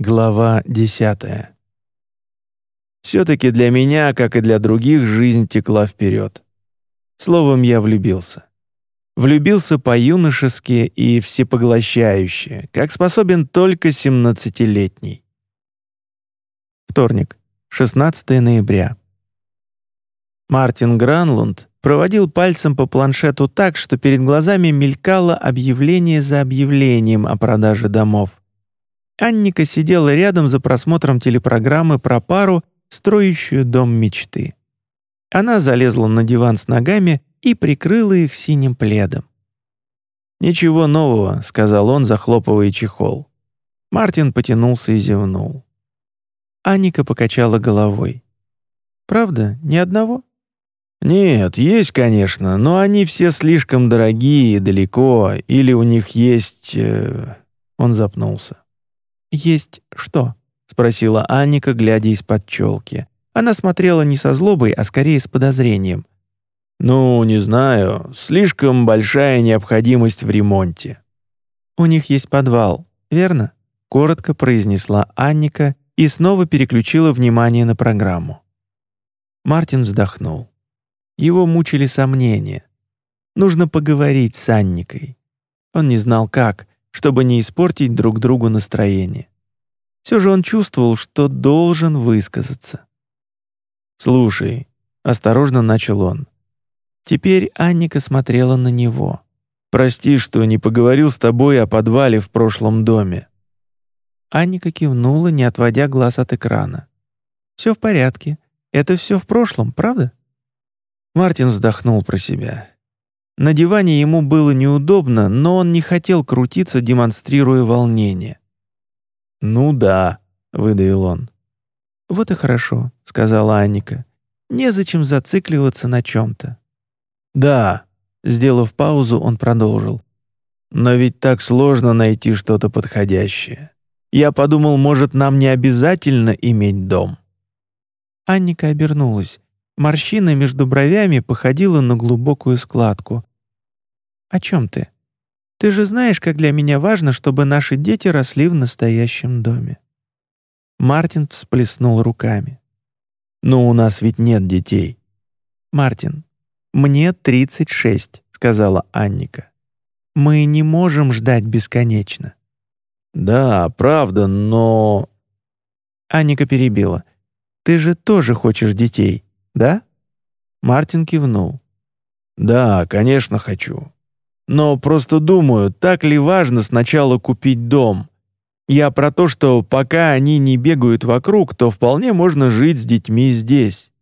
Глава десятая. Все-таки для меня, как и для других, жизнь текла вперед. Словом, я влюбился. Влюбился по-юношески и всепоглощающе, как способен только семнадцатилетний. Вторник, 16 ноября. Мартин Гранлунд проводил пальцем по планшету так, что перед глазами мелькало объявление за объявлением о продаже домов. Анника сидела рядом за просмотром телепрограммы про пару, строящую дом мечты. Она залезла на диван с ногами и прикрыла их синим пледом. «Ничего нового», — сказал он, захлопывая чехол. Мартин потянулся и зевнул. Анника покачала головой. «Правда, ни одного?» «Нет, есть, конечно, но они все слишком дорогие, далеко, или у них есть...» э... Он запнулся. «Есть что?» — спросила Анника, глядя из-под челки. Она смотрела не со злобой, а скорее с подозрением. «Ну, не знаю. Слишком большая необходимость в ремонте». «У них есть подвал, верно?» — коротко произнесла Анника и снова переключила внимание на программу. Мартин вздохнул. Его мучили сомнения. Нужно поговорить с Анникой. Он не знал, как, чтобы не испортить друг другу настроение. Все же он чувствовал, что должен высказаться. «Слушай», — осторожно начал он. Теперь Анника смотрела на него. «Прости, что не поговорил с тобой о подвале в прошлом доме». Анника кивнула, не отводя глаз от экрана. «Все в порядке. Это все в прошлом, правда?» Мартин вздохнул про себя. На диване ему было неудобно, но он не хотел крутиться, демонстрируя волнение. «Ну да», — выдавил он. «Вот и хорошо», — сказала Анника. «Незачем зацикливаться на чем-то». «Да», — сделав паузу, он продолжил. «Но ведь так сложно найти что-то подходящее. Я подумал, может, нам не обязательно иметь дом». Анника обернулась. Морщина между бровями походила на глубокую складку. «О чем ты? Ты же знаешь, как для меня важно, чтобы наши дети росли в настоящем доме». Мартин всплеснул руками. «Но у нас ведь нет детей». «Мартин, мне 36», — сказала Анника. «Мы не можем ждать бесконечно». «Да, правда, но...» Анника перебила. «Ты же тоже хочешь детей, да?» Мартин кивнул. «Да, конечно, хочу. Но просто думаю, так ли важно сначала купить дом? Я про то, что пока они не бегают вокруг, то вполне можно жить с детьми здесь».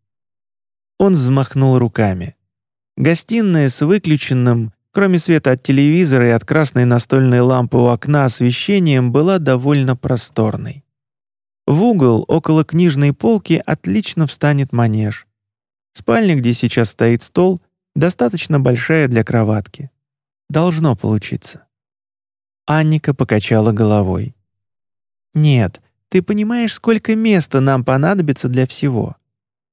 Он взмахнул руками. Гостиная с выключенным, кроме света от телевизора и от красной настольной лампы у окна освещением, была довольно просторной. В угол около книжной полки отлично встанет манеж. Спальня, где сейчас стоит стол, достаточно большая для кроватки. Должно получиться. Анника покачала головой. «Нет, ты понимаешь, сколько места нам понадобится для всего.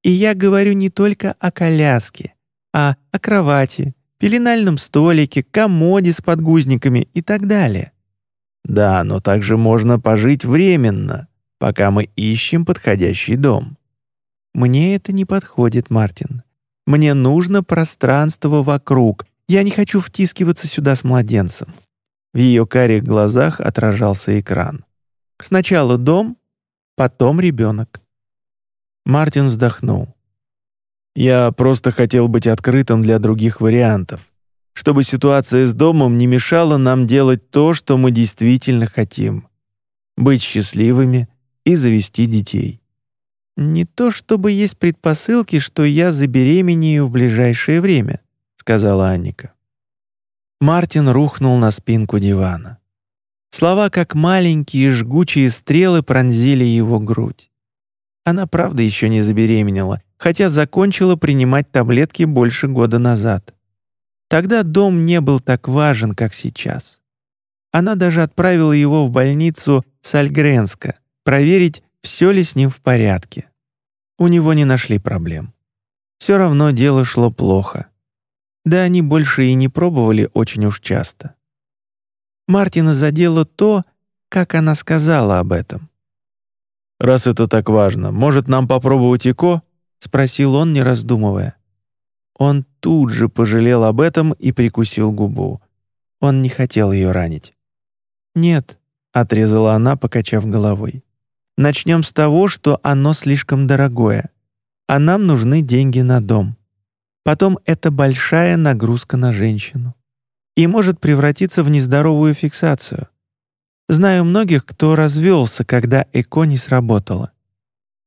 И я говорю не только о коляске, а о кровати, пеленальном столике, комоде с подгузниками и так далее. Да, но также можно пожить временно, пока мы ищем подходящий дом. Мне это не подходит, Мартин. Мне нужно пространство вокруг, я не хочу втискиваться сюда с младенцем». В ее карих глазах отражался экран. «Сначала дом, потом ребенок». Мартин вздохнул. «Я просто хотел быть открытым для других вариантов, чтобы ситуация с домом не мешала нам делать то, что мы действительно хотим. Быть счастливыми и завести детей». «Не то чтобы есть предпосылки, что я забеременею в ближайшее время», сказала Анника. Мартин рухнул на спинку дивана. Слова, как маленькие жгучие стрелы, пронзили его грудь. Она правда еще не забеременела, хотя закончила принимать таблетки больше года назад. Тогда дом не был так важен, как сейчас. Она даже отправила его в больницу Сальгренска проверить, все ли с ним в порядке. У него не нашли проблем. Все равно дело шло плохо. Да они больше и не пробовали очень уж часто. Мартина задело то, как она сказала об этом. «Раз это так важно, может, нам попробовать ИКО?» — спросил он, не раздумывая. Он тут же пожалел об этом и прикусил губу. Он не хотел ее ранить. «Нет», — отрезала она, покачав головой. «Начнем с того, что оно слишком дорогое, а нам нужны деньги на дом. Потом это большая нагрузка на женщину и может превратиться в нездоровую фиксацию. Знаю многих, кто развелся, когда ЭКО не сработало.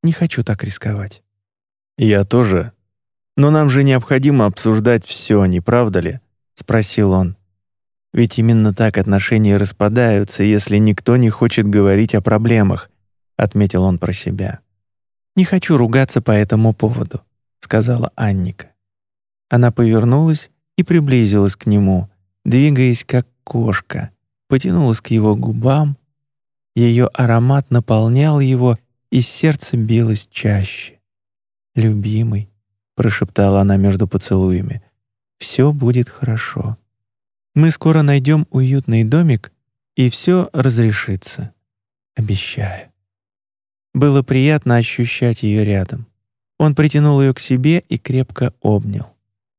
Не хочу так рисковать». «Я тоже. Но нам же необходимо обсуждать все, не правда ли?» — спросил он. «Ведь именно так отношения распадаются, если никто не хочет говорить о проблемах», — отметил он про себя. «Не хочу ругаться по этому поводу», — сказала Анника. Она повернулась и приблизилась к нему, двигаясь как кошка, потянулась к его губам. Ее аромат наполнял его, и сердце билось чаще. «Любимый», — прошептала она между поцелуями, — «все будет хорошо. Мы скоро найдем уютный домик, и все разрешится. Обещаю». Было приятно ощущать ее рядом. Он притянул ее к себе и крепко обнял.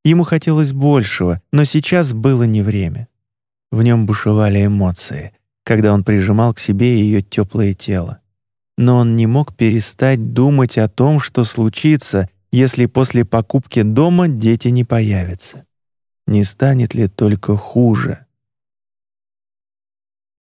Ему хотелось большего, но сейчас было не время. В нем бушевали эмоции, когда он прижимал к себе ее теплое тело. Но он не мог перестать думать о том, что случится, если после покупки дома дети не появятся. Не станет ли только хуже?